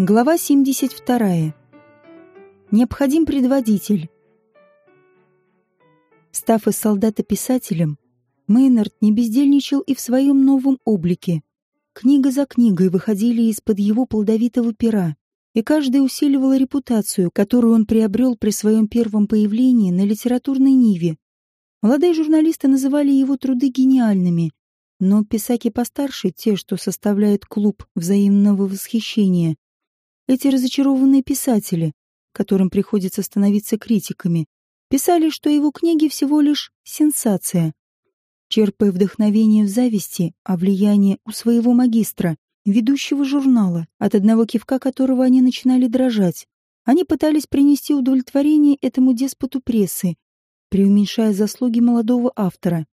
Глава 72. Необходим предводитель. Став из солдата писателем, Мейнард не бездельничал и в своем новом облике. Книга за книгой выходили из-под его плодовитого пера, и каждая усиливала репутацию, которую он приобрел при своем первом появлении на литературной ниве. Молодые журналисты называли его труды гениальными, но писаки постарше, те, что составляют клуб взаимного восхищения, эти разочарованные писатели, которым приходится становиться критиками, писали, что его книги всего лишь сенсация. Черпая вдохновение в зависти, а влияние у своего магистра, ведущего журнала, от одного кивка которого они начинали дрожать, они пытались принести удовлетворение этому деспоту прессы, преуменьшая заслуги молодого автора.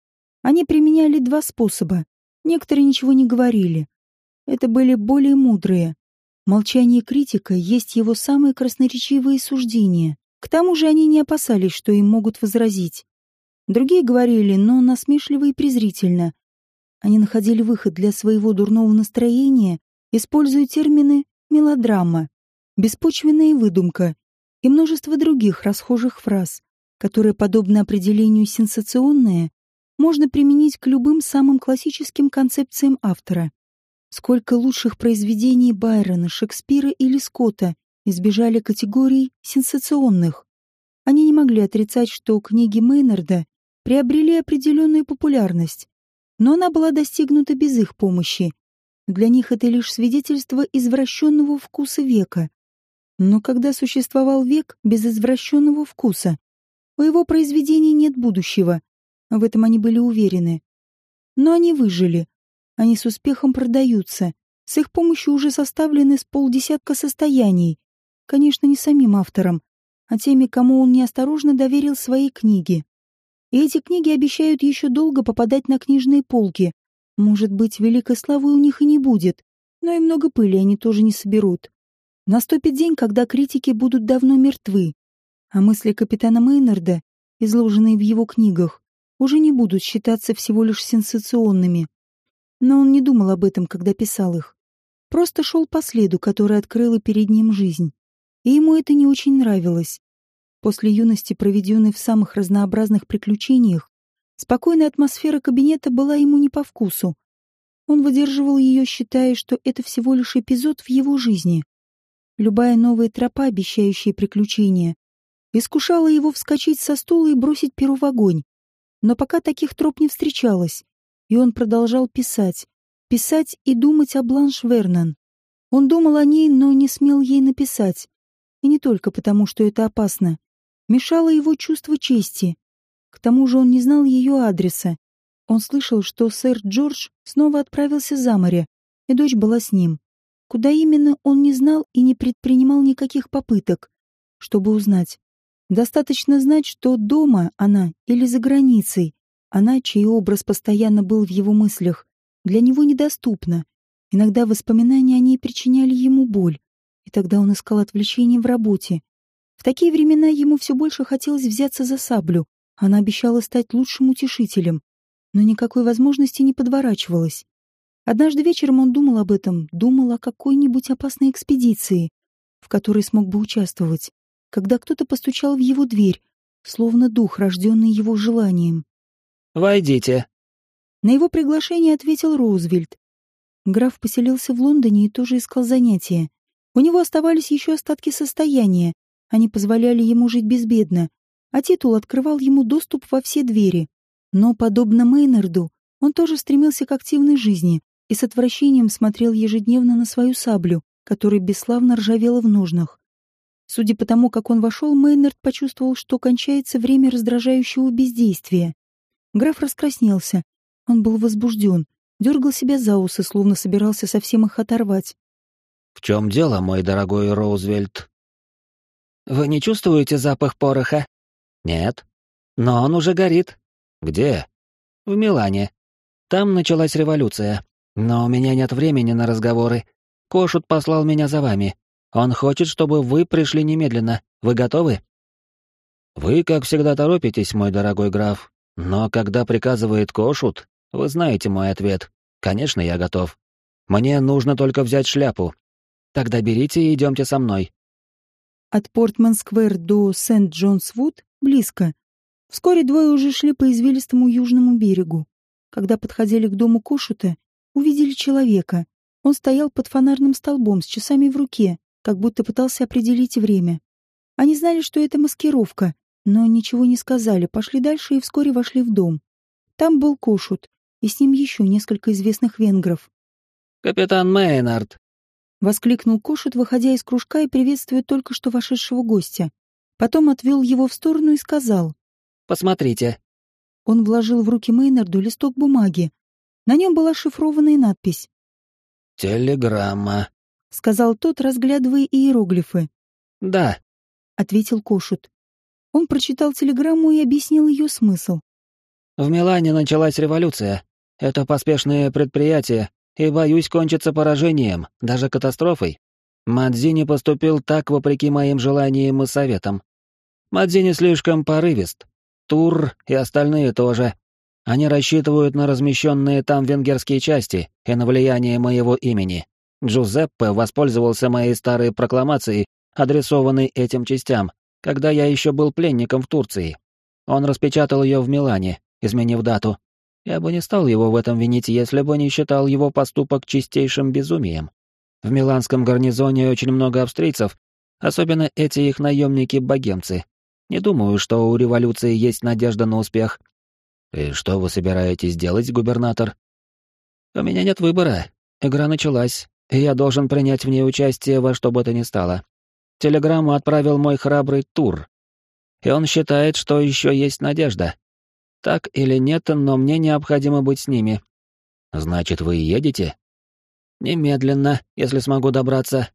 Они применяли два способа. Некоторые ничего не говорили. Это были более мудрые, Молчание критика есть его самые красноречивые суждения. К тому же они не опасались, что им могут возразить. Другие говорили, но насмешливо и презрительно. Они находили выход для своего дурного настроения, используя термины «мелодрама», «беспочвенная выдумка» и множество других расхожих фраз, которые, подобно определению «сенсационное», можно применить к любым самым классическим концепциям автора. Сколько лучших произведений Байрона, Шекспира или Скотта избежали категорий сенсационных. Они не могли отрицать, что книги Мейнарда приобрели определенную популярность, но она была достигнута без их помощи. Для них это лишь свидетельство извращенного вкуса века. Но когда существовал век без извращенного вкуса, у его произведений нет будущего. В этом они были уверены. Но они выжили, они с успехом продаются. С их помощью уже составлены с полдесятка состояний. Конечно, не самим авторам, а теми, кому он неосторожно доверил свои книги. И эти книги обещают еще долго попадать на книжные полки. Может быть, великой славы у них и не будет, но и много пыли они тоже не соберут. Наступит день, когда критики будут давно мертвы, а мысли капитана Мейнарда, изложенные в его книгах, уже не будут считаться всего лишь сенсационными. Но он не думал об этом, когда писал их. Просто шел по следу, который открыла перед ним жизнь. И ему это не очень нравилось. После юности, проведенной в самых разнообразных приключениях, спокойная атмосфера кабинета была ему не по вкусу. Он выдерживал ее, считая, что это всего лишь эпизод в его жизни. Любая новая тропа, обещающая приключения, искушала его вскочить со стула и бросить перо в огонь. Но пока таких троп не встречалось, и он продолжал писать. Писать и думать о Бланш Вернон. Он думал о ней, но не смел ей написать. И не только потому, что это опасно. Мешало его чувство чести. К тому же он не знал ее адреса. Он слышал, что сэр Джордж снова отправился за море, и дочь была с ним. Куда именно, он не знал и не предпринимал никаких попыток, чтобы узнать. Достаточно знать, что дома она или за границей, она, чей образ постоянно был в его мыслях, для него недоступна. Иногда воспоминания о ней причиняли ему боль, и тогда он искал отвлечение в работе. В такие времена ему все больше хотелось взяться за саблю. Она обещала стать лучшим утешителем, но никакой возможности не подворачивалась. Однажды вечером он думал об этом, думал о какой-нибудь опасной экспедиции, в которой смог бы участвовать, когда кто-то постучал в его дверь, словно дух, рожденный его желанием. Войдите». На его приглашение ответил Рузвельт. Граф поселился в Лондоне и тоже искал занятия. У него оставались еще остатки состояния. Они позволяли ему жить безбедно, а титул открывал ему доступ во все двери. Но, подобно Мейнарду, он тоже стремился к активной жизни и с отвращением смотрел ежедневно на свою саблю, которая бесславно ржавела в ножнах. Судя по тому, как он вошел, Мейнард почувствовал, что кончается время раздражающего бездействия. Граф раскраснелся. Он был возбужден, дергал себя за усы, словно собирался совсем их оторвать. «В чем дело, мой дорогой Роузвельт?» «Вы не чувствуете запах пороха?» «Нет». «Но он уже горит». «Где?» «В Милане. Там началась революция. Но у меня нет времени на разговоры. Кошут послал меня за вами. Он хочет, чтобы вы пришли немедленно. Вы готовы?» «Вы, как всегда, торопитесь, мой дорогой граф. Но когда приказывает Кошут, вы знаете мой ответ. Конечно, я готов. Мне нужно только взять шляпу. Тогда берите и идемте со мной. От Портман-сквер до Сент-Джонс-Вуд близко. Вскоре двое уже шли по извилистому южному берегу. Когда подходили к дому Кошута, увидели человека. Он стоял под фонарным столбом с часами в руке, как будто пытался определить время. Они знали, что это маскировка, но ничего не сказали, пошли дальше и вскоре вошли в дом. Там был Кошут, и с ним еще несколько известных венгров. «Капитан Мейнард!» — воскликнул Кошут, выходя из кружка и приветствуя только что вошедшего гостя. Потом отвел его в сторону и сказал. «Посмотрите». Он вложил в руки Мейнарду листок бумаги. На нем была шифрованная надпись. «Телеграмма», — сказал тот, разглядывая иероглифы. «Да», — ответил Кошут. Он прочитал телеграмму и объяснил ее смысл. В Милане началась революция. Это поспешное предприятие, и, боюсь, кончится поражением, даже катастрофой. Мадзини поступил так, вопреки моим желаниям и советам. Мадзини слишком порывист. Тур и остальные тоже. Они рассчитывают на размещенные там венгерские части и на влияние моего имени. Джузеппе воспользовался моей старой прокламацией, адресованной этим частям, когда я еще был пленником в Турции. Он распечатал ее в Милане, изменив дату. Я бы не стал его в этом винить, если бы не считал его поступок чистейшим безумием. В миланском гарнизоне очень много австрийцев, особенно эти их наемники-богемцы. Не думаю, что у революции есть надежда на успех. И что вы собираетесь делать, губернатор? У меня нет выбора. Игра началась, и я должен принять в ней участие во что бы то ни стало. Телеграмму отправил мой храбрый Тур. И он считает, что еще есть надежда. Так или нет, но мне необходимо быть с ними. Значит, вы едете? Немедленно, если смогу добраться.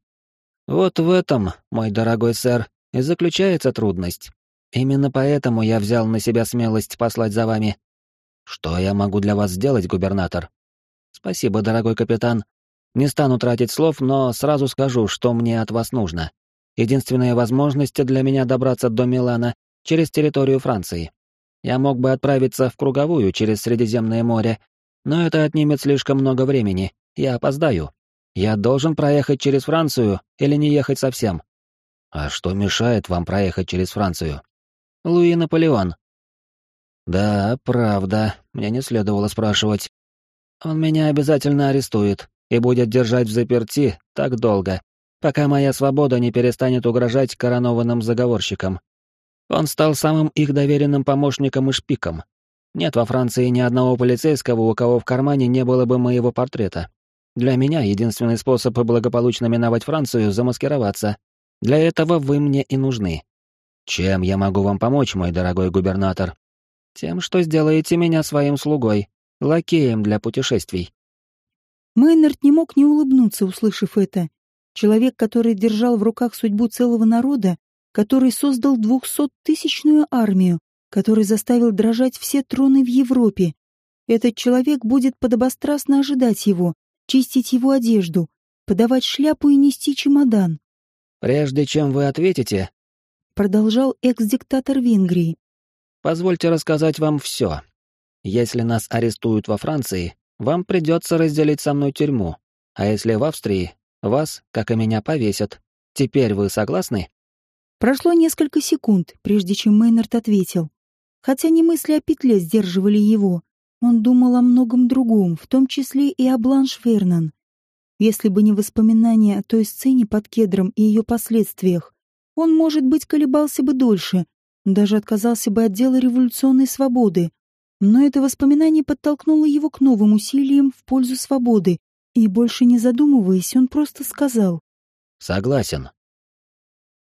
Вот в этом, мой дорогой сэр, и заключается трудность. Именно поэтому я взял на себя смелость послать за вами. Что я могу для вас сделать, губернатор? Спасибо, дорогой капитан. Не стану тратить слов, но сразу скажу, что мне от вас нужно. Единственная возможность для меня добраться до Милана через территорию Франции. Я мог бы отправиться в круговую через Средиземное море, но это отнимет слишком много времени. Я опоздаю. Я должен проехать через Францию или не ехать совсем. А что мешает вам проехать через Францию? Луи Наполеон. Да, правда, мне не следовало спрашивать. Он меня обязательно арестует и будет держать в заперти так долго, пока моя свобода не перестанет угрожать коронованным заговорщикам. Он стал самым их доверенным помощником и шпиком. Нет во Франции ни одного полицейского, у кого в кармане не было бы моего портрета. Для меня единственный способ благополучно миновать Францию — замаскироваться. Для этого вы мне и нужны. Чем я могу вам помочь, мой дорогой губернатор? Тем, что сделаете меня своим слугой, лакеем для путешествий. Мейнард не мог не улыбнуться, услышав это. Человек, который держал в руках судьбу целого народа, который создал двухсоттысячную армию, который заставил дрожать все троны в Европе. Этот человек будет подобострастно ожидать его, чистить его одежду, подавать шляпу и нести чемодан. «Прежде чем вы ответите», — продолжал экс-диктатор Венгрии, «позвольте рассказать вам все. Если нас арестуют во Франции, вам придется разделить со мной тюрьму, а если в Австрии, вас, как и меня, повесят. Теперь вы согласны?» Прошло несколько секунд, прежде чем Мейнард ответил. Хотя не мысли о петле сдерживали его. Он думал о многом другом, в том числе и о Бланш Фернан. Если бы не воспоминания о той сцене под кедром и ее последствиях, он, может быть, колебался бы дольше, даже отказался бы от дела революционной свободы. Но это воспоминание подтолкнуло его к новым усилиям в пользу свободы, и, больше не задумываясь, он просто сказал. «Согласен.